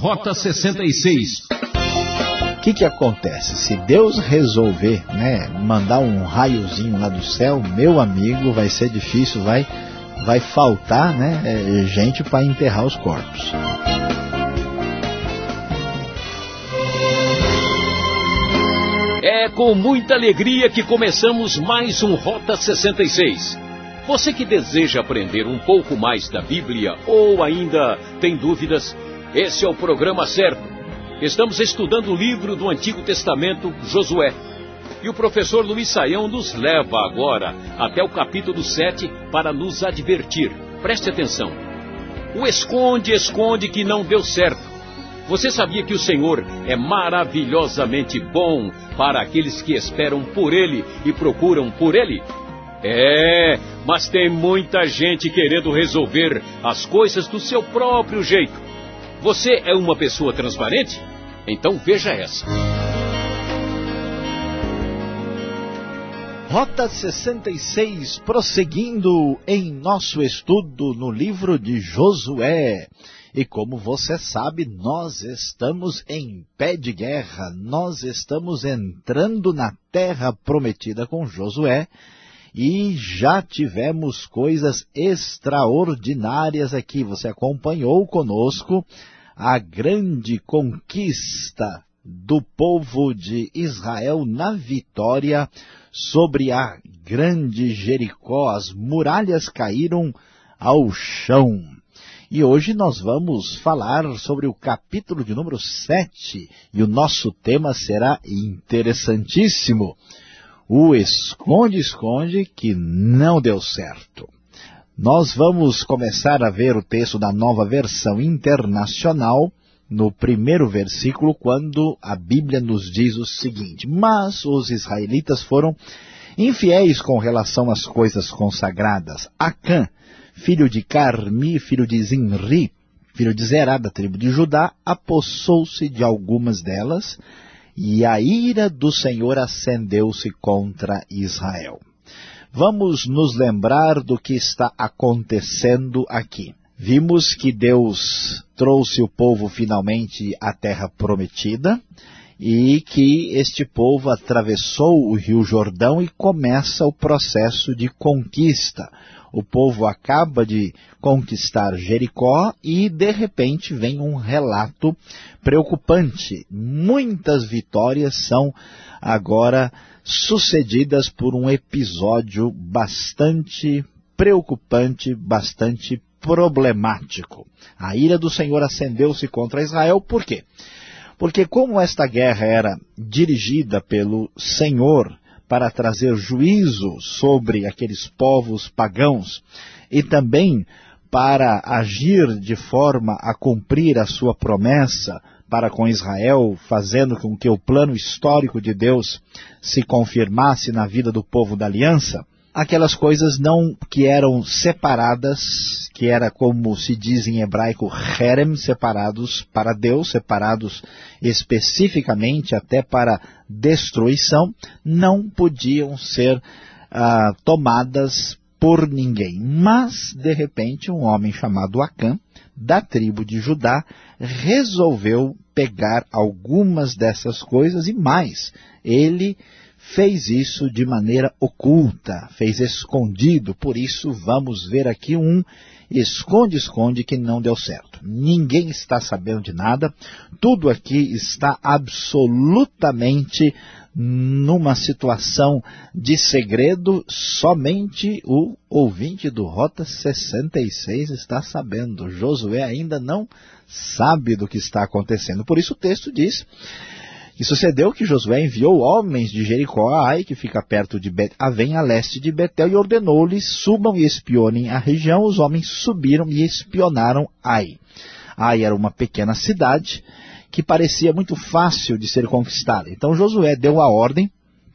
Rota 66. O que, que acontece? Se Deus resolver né, mandar um raiozinho lá do céu, meu amigo, vai ser difícil, vai, vai faltar né, é, gente para enterrar os corpos. É com muita alegria que começamos mais um Rota 66. Você que deseja aprender um pouco mais da Bíblia ou ainda tem dúvidas, esse é o programa certo. Estamos estudando o livro do Antigo Testamento, Josué. E o professor Luiz Saião nos leva agora até o capítulo 7 para nos advertir. Preste atenção. O esconde, esconde que não deu certo. Você sabia que o Senhor é maravilhosamente bom para aqueles que esperam por Ele e procuram por Ele? É, mas tem muita gente querendo resolver as coisas do seu próprio jeito. Você é uma pessoa transparente? Então veja essa. Rota 66, prosseguindo em nosso estudo no livro de Josué. E como você sabe, nós estamos em pé de guerra, nós estamos entrando na terra prometida com Josué, e já tivemos coisas extraordinárias aqui. Você acompanhou conosco a grande conquista do povo de Israel na vitória sobre a grande Jericó. As muralhas caíram ao chão. E hoje nós vamos falar sobre o capítulo de número 7 e o nosso tema será interessantíssimo o esconde-esconde que não deu certo. Nós vamos começar a ver o texto da nova versão internacional no primeiro versículo, quando a Bíblia nos diz o seguinte, Mas os israelitas foram infiéis com relação às coisas consagradas. Acã, filho de Carmi, filho de Zinri, filho de Zerá, da tribo de Judá, apossou-se de algumas delas, e a ira do Senhor acendeu-se contra Israel. Vamos nos lembrar do que está acontecendo aqui. Vimos que Deus trouxe o povo finalmente à terra prometida e que este povo atravessou o rio Jordão e começa o processo de conquista o povo acaba de conquistar Jericó e de repente vem um relato preocupante. Muitas vitórias são agora sucedidas por um episódio bastante preocupante, bastante problemático. A ira do Senhor acendeu-se contra Israel, por quê? Porque como esta guerra era dirigida pelo Senhor, para trazer juízo sobre aqueles povos pagãos e também para agir de forma a cumprir a sua promessa para com Israel, fazendo com que o plano histórico de Deus se confirmasse na vida do povo da aliança, aquelas coisas não que eram separadas, que era como se diz em hebraico, herem, separados para Deus, separados especificamente até para destruição, não podiam ser ah, tomadas por ninguém. Mas, de repente, um homem chamado Acã, da tribo de Judá, resolveu pegar algumas dessas coisas e mais. Ele fez isso de maneira oculta, fez escondido, por isso vamos ver aqui um esconde-esconde que não deu certo. Ninguém está sabendo de nada, tudo aqui está absolutamente numa situação de segredo, somente o ouvinte do Rota 66 está sabendo. Josué ainda não sabe do que está acontecendo. Por isso o texto diz e sucedeu que Josué enviou homens de Jericó a Ai, que fica perto de Bet Avém, a leste de Betel, e ordenou-lhes, subam e espionem a região. Os homens subiram e espionaram Ai. Ai era uma pequena cidade que parecia muito fácil de ser conquistada. Então Josué deu a ordem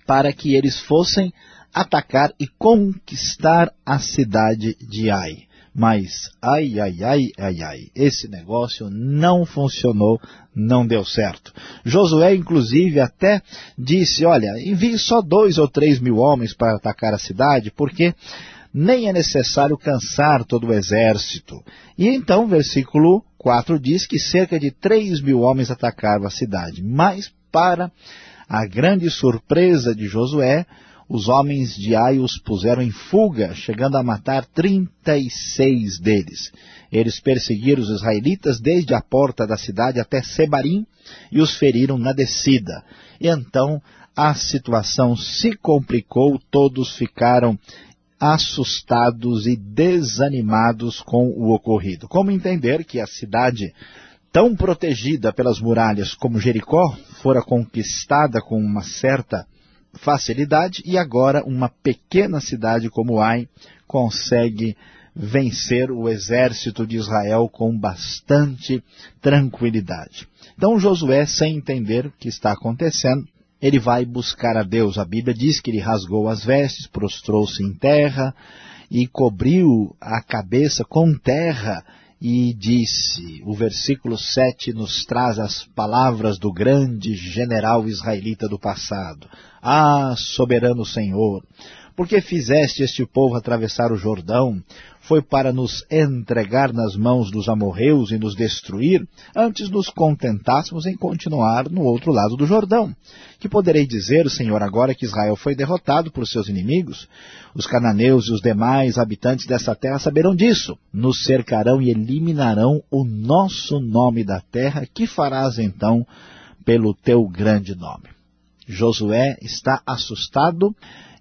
para que eles fossem atacar e conquistar a cidade de Ai. Mas, ai, ai, ai, ai, ai, esse negócio não funcionou, não deu certo. Josué, inclusive, até disse, olha, envie só dois ou três mil homens para atacar a cidade, porque nem é necessário cansar todo o exército. E então, versículo 4 diz que cerca de 3 mil homens atacaram a cidade. Mas, para a grande surpresa de Josué, os homens de Ai os puseram em fuga, chegando a matar 36 deles. Eles perseguiram os israelitas desde a porta da cidade até Sebarim e os feriram na descida. E então a situação se complicou, todos ficaram assustados e desanimados com o ocorrido. Como entender que a cidade tão protegida pelas muralhas como Jericó fora conquistada com uma certa facilidade e agora uma pequena cidade como Ai consegue vencer o exército de Israel com bastante tranquilidade. Então Josué, sem entender o que está acontecendo, ele vai buscar a Deus. A Bíblia diz que ele rasgou as vestes, prostrou-se em terra e cobriu a cabeça com terra e disse, o versículo 7 nos traz as palavras do grande general israelita do passado. Ah, soberano Senhor, porque fizeste este povo atravessar o Jordão? Foi para nos entregar nas mãos dos amorreus e nos destruir? Antes nos contentássemos em continuar no outro lado do Jordão. Que poderei dizer, Senhor, agora que Israel foi derrotado por seus inimigos? Os cananeus e os demais habitantes dessa terra saberão disso. Nos cercarão e eliminarão o nosso nome da terra. Que farás então pelo teu grande nome? Josué está assustado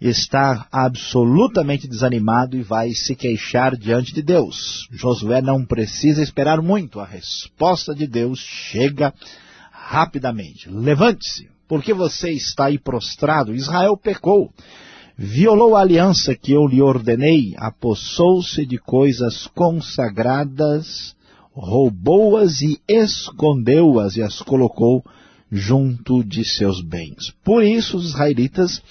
está absolutamente desanimado e vai se queixar diante de Deus. Josué não precisa esperar muito, a resposta de Deus chega rapidamente. Levante-se, porque você está aí prostrado. Israel pecou, violou a aliança que eu lhe ordenei, apossou-se de coisas consagradas, roubou-as e escondeu-as e as colocou junto de seus bens. Por isso os israelitas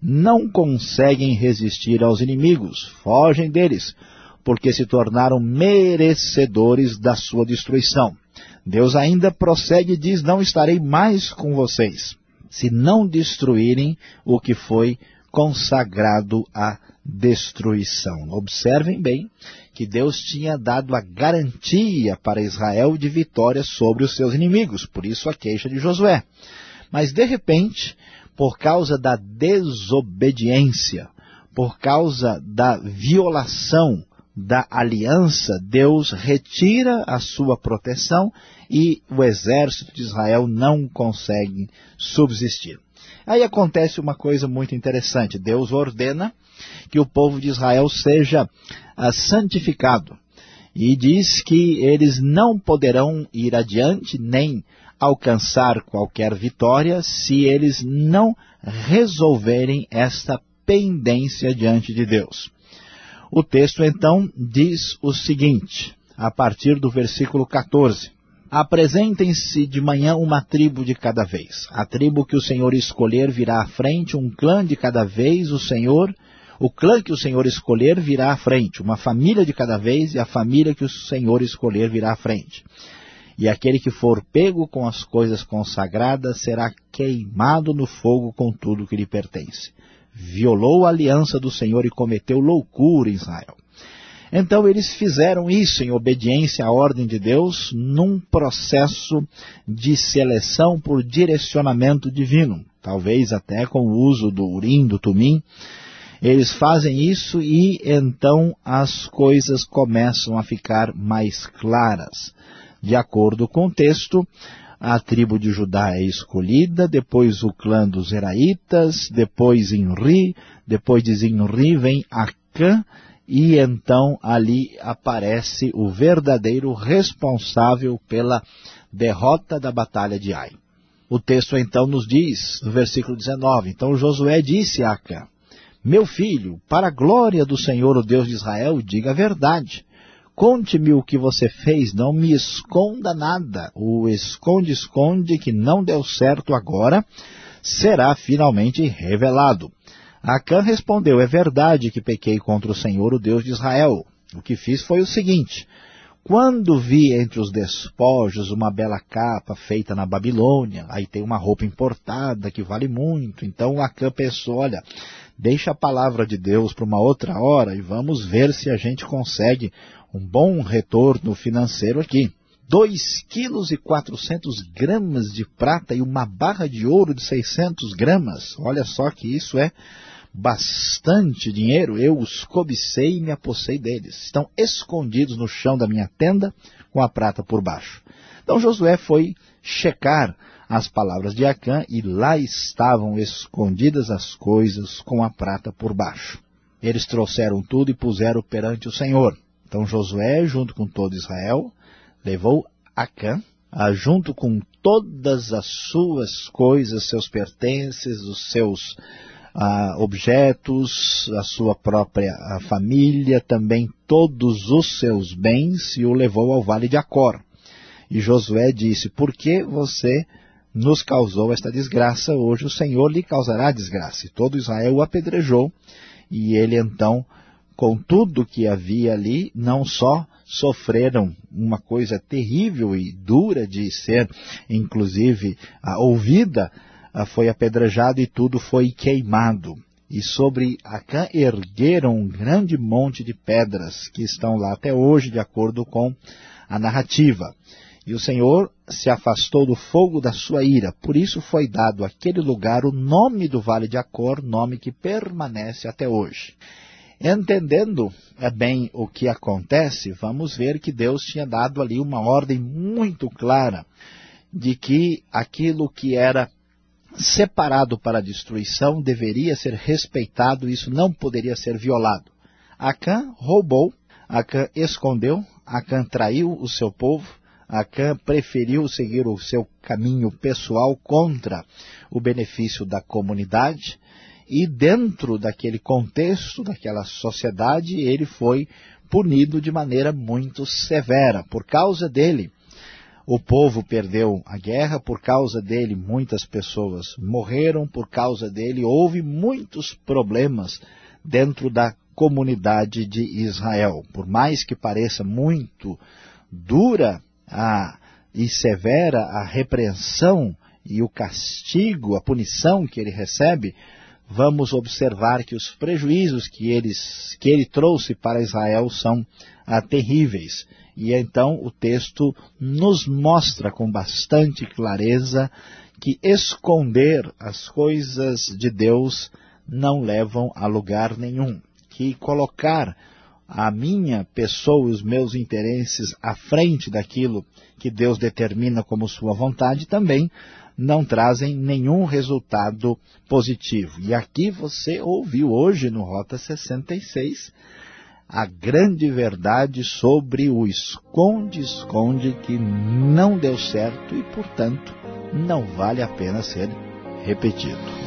não conseguem resistir aos inimigos, fogem deles, porque se tornaram merecedores da sua destruição. Deus ainda prossegue e diz, não estarei mais com vocês, se não destruírem o que foi consagrado à destruição. Observem bem que Deus tinha dado a garantia para Israel de vitória sobre os seus inimigos, por isso a queixa de Josué. Mas de repente, por causa da desobediência, por causa da violação da aliança, Deus retira a sua proteção e o exército de Israel não consegue subsistir. Aí acontece uma coisa muito interessante. Deus ordena que o povo de Israel seja ah, santificado. E diz que eles não poderão ir adiante, nem alcançar qualquer vitória se eles não resolverem esta pendência diante de Deus. O texto então diz o seguinte, a partir do versículo 14. Apresentem-se de manhã uma tribo de cada vez. A tribo que o Senhor escolher virá à frente, um clã de cada vez, o Senhor, o clã que o Senhor escolher virá à frente, uma família de cada vez, e a família que o Senhor escolher virá à frente e aquele que for pego com as coisas consagradas será queimado no fogo com tudo que lhe pertence. Violou a aliança do Senhor e cometeu loucura em Israel. Então eles fizeram isso em obediência à ordem de Deus num processo de seleção por direcionamento divino, talvez até com o uso do urim, do tumim. Eles fazem isso e então as coisas começam a ficar mais claras. De acordo com o texto, a tribo de Judá é escolhida, depois o clã dos Zeraitas, depois Inri, depois de Zinri vem Acã, e então ali aparece o verdadeiro responsável pela derrota da batalha de Ai. O texto então nos diz, no versículo 19, então Josué disse a Acã, meu filho, para a glória do Senhor, o Deus de Israel, diga a verdade. Conte-me o que você fez, não me esconda nada. O esconde-esconde que não deu certo agora será finalmente revelado. Acã respondeu, é verdade que pequei contra o Senhor, o Deus de Israel. O que fiz foi o seguinte, quando vi entre os despojos uma bela capa feita na Babilônia, aí tem uma roupa importada que vale muito, então Acã pensou, olha, deixa a palavra de Deus para uma outra hora e vamos ver se a gente consegue um bom retorno financeiro aqui. 2 quilos e 400 gramas de prata e uma barra de ouro de 600 gramas. Olha só que isso é bastante dinheiro. Eu os cobicei e me apossei deles. Estão escondidos no chão da minha tenda com a prata por baixo. Então Josué foi checar as palavras de Acã e lá estavam escondidas as coisas com a prata por baixo. Eles trouxeram tudo e puseram perante o Senhor. Então Josué, junto com todo Israel, levou Acã, junto com todas as suas coisas, seus pertences, os seus ah, objetos, a sua própria família, também todos os seus bens, e o levou ao vale de Acor. E Josué disse, por que você nos causou esta desgraça? Hoje o Senhor lhe causará desgraça. E todo Israel o apedrejou, e ele então com tudo que havia ali, não só sofreram uma coisa terrível e dura de ser, inclusive, ouvida, foi apedrejado e tudo foi queimado. E sobre Acã ergueram um grande monte de pedras que estão lá até hoje, de acordo com a narrativa. E o Senhor se afastou do fogo da sua ira, por isso foi dado àquele lugar o nome do Vale de Acor, nome que permanece até hoje. Entendendo é bem o que acontece, vamos ver que Deus tinha dado ali uma ordem muito clara de que aquilo que era separado para destruição deveria ser respeitado, isso não poderia ser violado. Acã roubou, Acã escondeu, Acã traiu o seu povo, Acã preferiu seguir o seu caminho pessoal contra o benefício da comunidade, e dentro daquele contexto, daquela sociedade, ele foi punido de maneira muito severa. Por causa dele, o povo perdeu a guerra, por causa dele muitas pessoas morreram, por causa dele houve muitos problemas dentro da comunidade de Israel. Por mais que pareça muito dura a, e severa a repreensão e o castigo, a punição que ele recebe, vamos observar que os prejuízos que, eles, que ele trouxe para Israel são ah, terríveis. E então o texto nos mostra com bastante clareza que esconder as coisas de Deus não levam a lugar nenhum. Que colocar a minha pessoa, os meus interesses à frente daquilo que Deus determina como sua vontade também não trazem nenhum resultado positivo. E aqui você ouviu hoje no Rota 66 a grande verdade sobre o esconde-esconde que não deu certo e, portanto, não vale a pena ser repetido.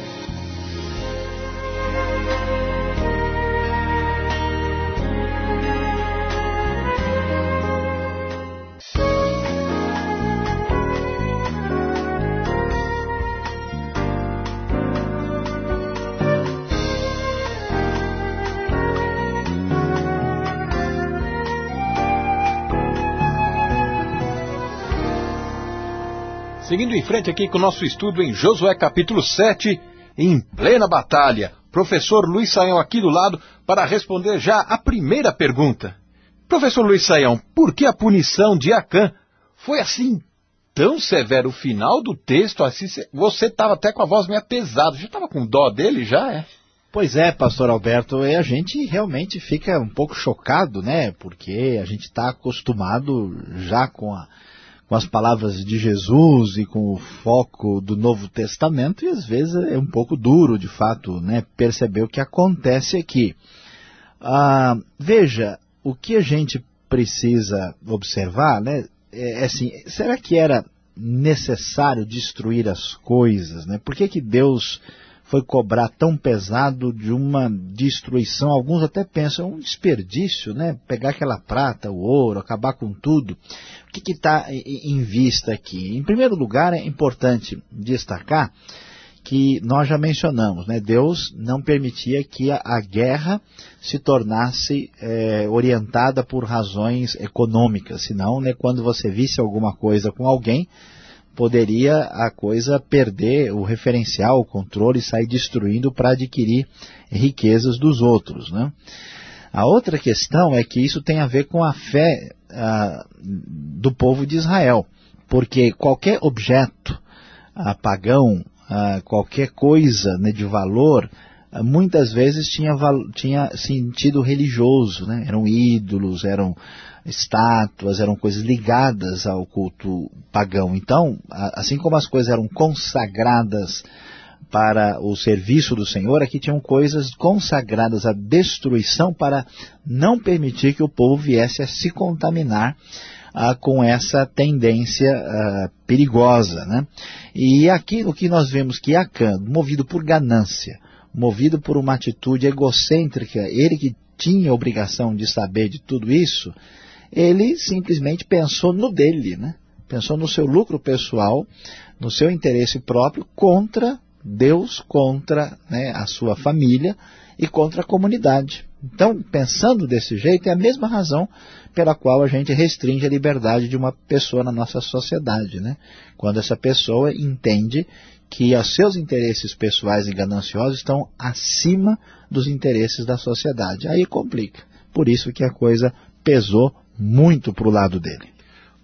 Seguindo em frente aqui com o nosso estudo em Josué capítulo 7, em plena batalha. Professor Luiz Saião aqui do lado para responder já a primeira pergunta. Professor Luiz Saião, por que a punição de Acã foi assim tão severa? O final do texto, assim, você estava até com a voz meio pesada. Já estava com dó dele, já é? Pois é, pastor Alberto, e a gente realmente fica um pouco chocado, né? Porque a gente está acostumado já com a com as palavras de Jesus e com o foco do Novo Testamento, e às vezes é um pouco duro, de fato, né, perceber o que acontece aqui. Ah, veja, o que a gente precisa observar, né, é, é assim, será que era necessário destruir as coisas, né? Por que que Deus foi cobrar tão pesado de uma destruição? Alguns até pensam, é um desperdício, né? Pegar aquela prata, o ouro, acabar com tudo. O que está em vista aqui? Em primeiro lugar, é importante destacar que nós já mencionamos, né? Deus não permitia que a, a guerra se tornasse é, orientada por razões econômicas, senão, né, quando você visse alguma coisa com alguém, poderia a coisa perder o referencial, o controle, sair destruindo para adquirir riquezas dos outros. Né? A outra questão é que isso tem a ver com a fé ah, do povo de Israel, porque qualquer objeto ah, pagão, ah, qualquer coisa né, de valor, ah, muitas vezes tinha, tinha sentido religioso, né? eram ídolos, eram estátuas, eram coisas ligadas ao culto pagão. Então, assim como as coisas eram consagradas para o serviço do Senhor, aqui tinham coisas consagradas à destruição para não permitir que o povo viesse a se contaminar ah, com essa tendência ah, perigosa. Né? E aqui o que nós vemos que Acã, movido por ganância, movido por uma atitude egocêntrica, ele que tinha a obrigação de saber de tudo isso, ele simplesmente pensou no dele, né? pensou no seu lucro pessoal, no seu interesse próprio contra Deus, contra né, a sua família e contra a comunidade. Então, pensando desse jeito, é a mesma razão pela qual a gente restringe a liberdade de uma pessoa na nossa sociedade. Né? Quando essa pessoa entende que os seus interesses pessoais e gananciosos estão acima dos interesses da sociedade. Aí complica. Por isso que a coisa pesou muito para o lado dele.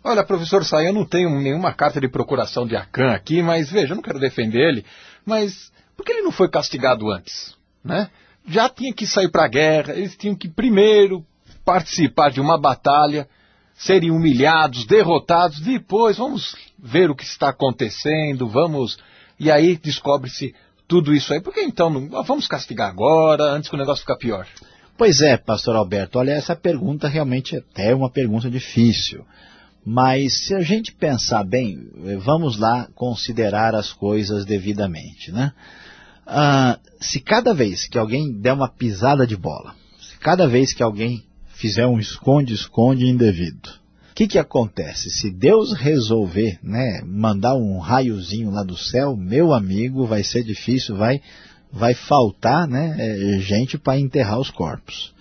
Olha, professor Sai, eu não tenho nenhuma carta de procuração de Acan aqui, mas veja, eu não quero defender ele, mas por que ele não foi castigado antes? Né? Já tinha que sair para a guerra, eles tinham que primeiro participar de uma batalha, serem humilhados, derrotados, depois vamos ver o que está acontecendo, vamos... E aí descobre-se tudo isso aí. Por que então não... vamos castigar agora, antes que o negócio fique pior? Pois é, pastor Alberto, olha, essa pergunta realmente é uma pergunta difícil. Mas se a gente pensar bem, vamos lá considerar as coisas devidamente, né? Ah, se cada vez que alguém der uma pisada de bola, se cada vez que alguém fizer um esconde-esconde indevido, o que, que acontece? Se Deus resolver né, mandar um raiozinho lá do céu, meu amigo, vai ser difícil, vai vai faltar né, é, gente para enterrar os corpos.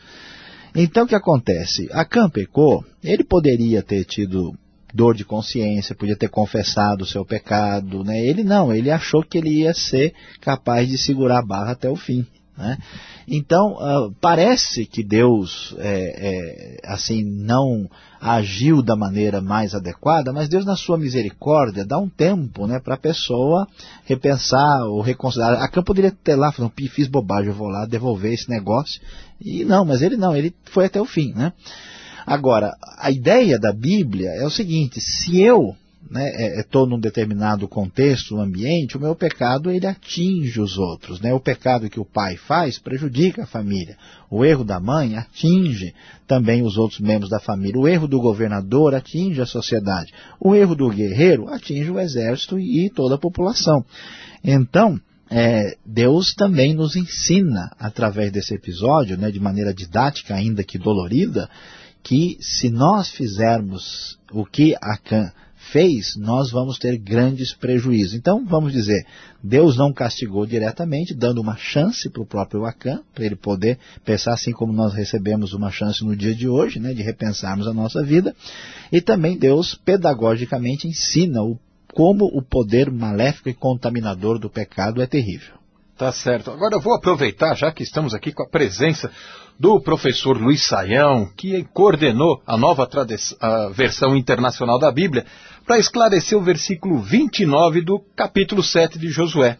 Então o que acontece? Acã pecou, ele poderia ter tido dor de consciência, podia ter confessado o seu pecado, né? ele não, ele achou que ele ia ser capaz de segurar a barra até o fim. Né? Então, uh, parece que Deus é, é, assim não agiu da maneira mais adequada, mas Deus, na sua misericórdia, dá um tempo né, para a pessoa repensar ou reconsiderar. A Cã poderia ter lá, falando, fiz bobagem, eu vou lá devolver esse negócio. E não, mas ele não, ele foi até o fim. Né? Agora, a ideia da Bíblia é o seguinte, se eu né, é, num determinado contexto, um ambiente, o meu pecado ele atinge os outros. Né? O pecado que o pai faz prejudica a família. O erro da mãe atinge também os outros membros da família. O erro do governador atinge a sociedade. O erro do guerreiro atinge o exército e toda a população. Então, é, Deus também nos ensina, através desse episódio, né, de maneira didática, ainda que dolorida, que se nós fizermos o que Acã fez, nós vamos ter grandes prejuízos. Então, vamos dizer, Deus não castigou diretamente, dando uma chance para o próprio Acã, para ele poder pensar assim como nós recebemos uma chance no dia de hoje, né, de repensarmos a nossa vida. E também Deus, pedagogicamente, ensina o, como o poder maléfico e contaminador do pecado é terrível. Tá certo. Agora eu vou aproveitar, já que estamos aqui com a presença do professor Luiz Saião, que coordenou a nova a versão internacional da Bíblia, para esclarecer o versículo 29 do capítulo 7 de Josué.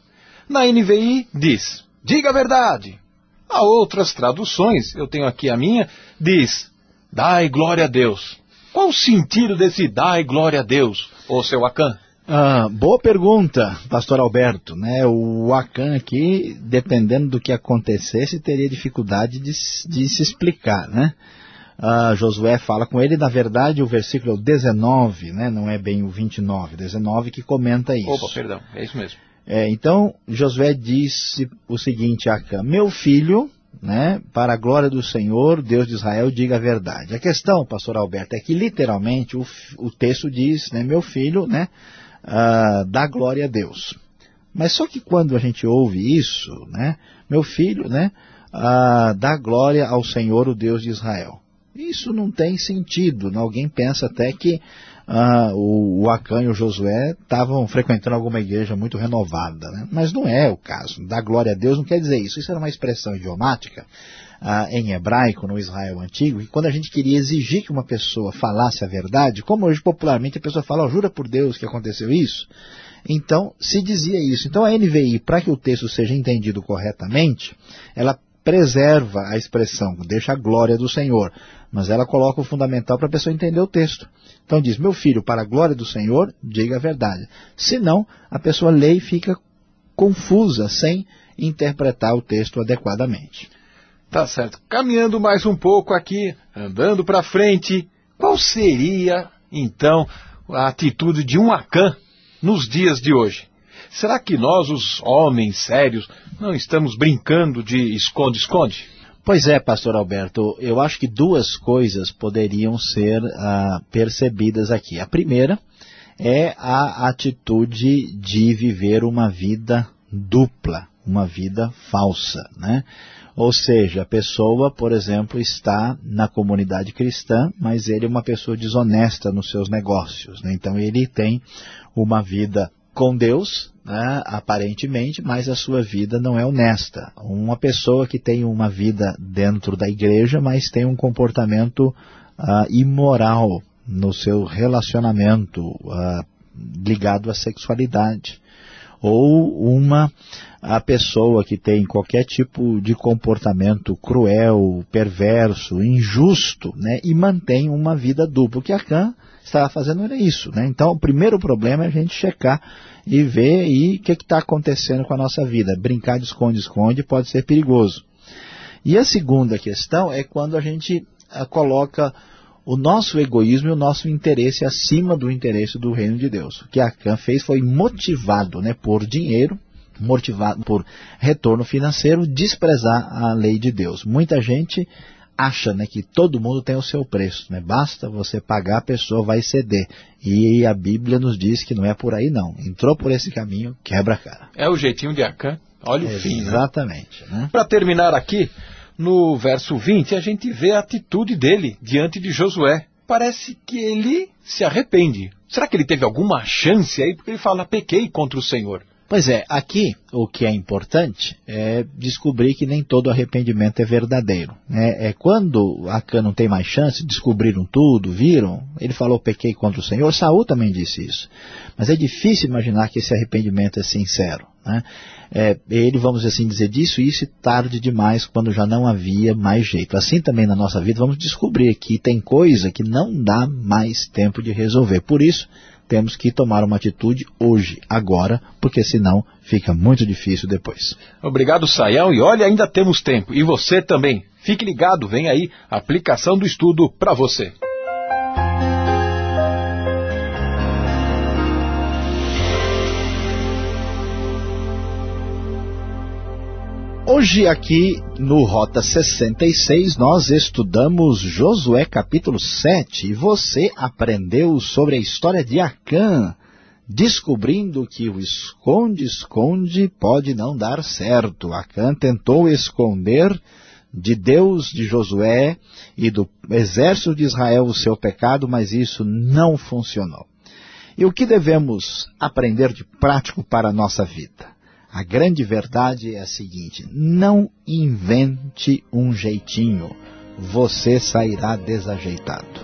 Na NVI diz, diga a verdade. Há outras traduções, eu tenho aqui a minha, diz, dai glória a Deus. Qual o sentido desse dai glória a Deus, ô seu Acan? Ah, boa pergunta, pastor Alberto. Né? O Acan aqui, dependendo do que acontecesse, teria dificuldade de, de se explicar. Né? Ah, Josué fala com ele, na verdade o versículo 19, né? não é bem o 29, 19 que comenta isso. Opa, perdão, é isso mesmo. É, então, Josué disse o seguinte a Acã, meu filho, né, para a glória do Senhor, Deus de Israel, diga a verdade. A questão, pastor Alberto, é que literalmente o, o texto diz, né, meu filho, né, uh, glória a Deus. Mas só que quando a gente ouve isso, né, meu filho, né, uh, dá glória ao Senhor, o Deus de Israel. Isso não tem sentido. Alguém pensa até que ah, o, o Acã e o Josué estavam frequentando alguma igreja muito renovada. Né? Mas não é o caso. Dar glória a Deus não quer dizer isso. Isso era uma expressão idiomática ah, em hebraico, no Israel antigo, e quando a gente queria exigir que uma pessoa falasse a verdade, como hoje popularmente a pessoa fala, oh, jura por Deus que aconteceu isso, então se dizia isso. Então a NVI, para que o texto seja entendido corretamente, ela preserva a expressão, deixa a glória do Senhor, mas ela coloca o fundamental para a pessoa entender o texto. Então diz, meu filho, para a glória do Senhor, diga a verdade. Senão, a pessoa lê e fica confusa, sem interpretar o texto adequadamente. Tá certo. Caminhando mais um pouco aqui, andando para frente, qual seria, então, a atitude de um Acã nos dias de hoje? Será que nós, os homens sérios, não estamos brincando de esconde-esconde? Pois é, pastor Alberto, eu acho que duas coisas poderiam ser ah, percebidas aqui. A primeira é a atitude de viver uma vida dupla, uma vida falsa, né? Ou seja, a pessoa, por exemplo, está na comunidade cristã, mas ele é uma pessoa desonesta nos seus negócios. Né? Então ele tem uma vida com Deus, né, aparentemente, mas a sua vida não é honesta. Uma pessoa que tem uma vida dentro da igreja, mas tem um comportamento uh, imoral no seu relacionamento uh, ligado à sexualidade ou uma a pessoa que tem qualquer tipo de comportamento cruel, perverso, injusto, né, e mantém uma vida dupla. O que a Khan estava fazendo era isso. Né? Então, o primeiro problema é a gente checar e ver aí o que está acontecendo com a nossa vida. Brincar de esconde-esconde pode ser perigoso. E a segunda questão é quando a gente a, ah, coloca o nosso egoísmo e o nosso interesse acima do interesse do reino de Deus. O que Acã fez foi motivado né, por dinheiro, motivado por retorno financeiro, desprezar a lei de Deus. Muita gente acha né, que todo mundo tem o seu preço. Né? Basta você pagar, a pessoa vai ceder. E a Bíblia nos diz que não é por aí não. Entrou por esse caminho, quebra a cara. É o jeitinho de Acã. Olha o Exatamente, fim. Né? Exatamente. Né? Para terminar aqui, no verso 20, a gente vê a atitude dele diante de Josué. Parece que ele se arrepende. Será que ele teve alguma chance aí? Porque ele fala, pequei contra o Senhor. Pois é, aqui o que é importante é descobrir que nem todo arrependimento é verdadeiro. É, é quando Acã não tem mais chance, descobriram tudo, viram, ele falou pequei contra o Senhor, Saul também disse isso. Mas é difícil imaginar que esse arrependimento é sincero. Né? É, ele, vamos assim dizer, disso isso tarde demais, quando já não havia mais jeito. Assim também na nossa vida, vamos descobrir que tem coisa que não dá mais tempo de resolver. Por isso, temos que tomar uma atitude hoje, agora, porque senão fica muito difícil depois. Obrigado, Saião, e olha, ainda temos tempo. E você também. Fique ligado, vem aí a aplicação do estudo para você. Hoje aqui no Rota 66 nós estudamos Josué capítulo 7 e você aprendeu sobre a história de Acã, descobrindo que o esconde-esconde pode não dar certo. Acã tentou esconder de Deus, de Josué e do exército de Israel o seu pecado, mas isso não funcionou. E o que devemos aprender de prático para a nossa vida? A grande verdade é a seguinte, não invente um jeitinho, você sairá desajeitado.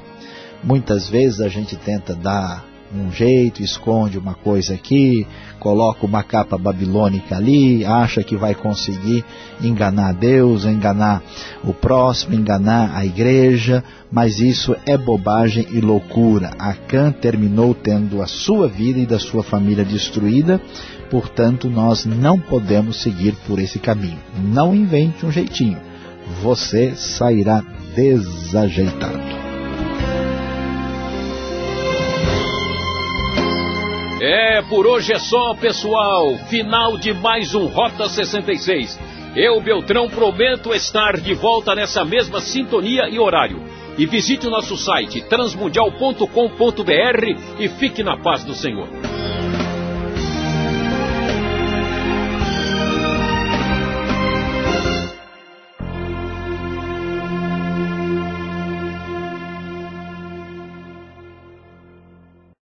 Muitas vezes a gente tenta dar um jeito, esconde uma coisa aqui, coloca uma capa babilônica ali, acha que vai conseguir enganar Deus, enganar o próximo, enganar a igreja, mas isso é bobagem e loucura. Acã terminou tendo a sua vida e da sua família destruída, portanto nós não podemos seguir por esse caminho. Não invente um jeitinho, você sairá desajeitado. É, por hoje é só, pessoal. Final de mais um Rota 66. Eu, Beltrão, prometo estar de volta nessa mesma sintonia e horário. E visite o nosso site transmundial.com.br e fique na paz do Senhor.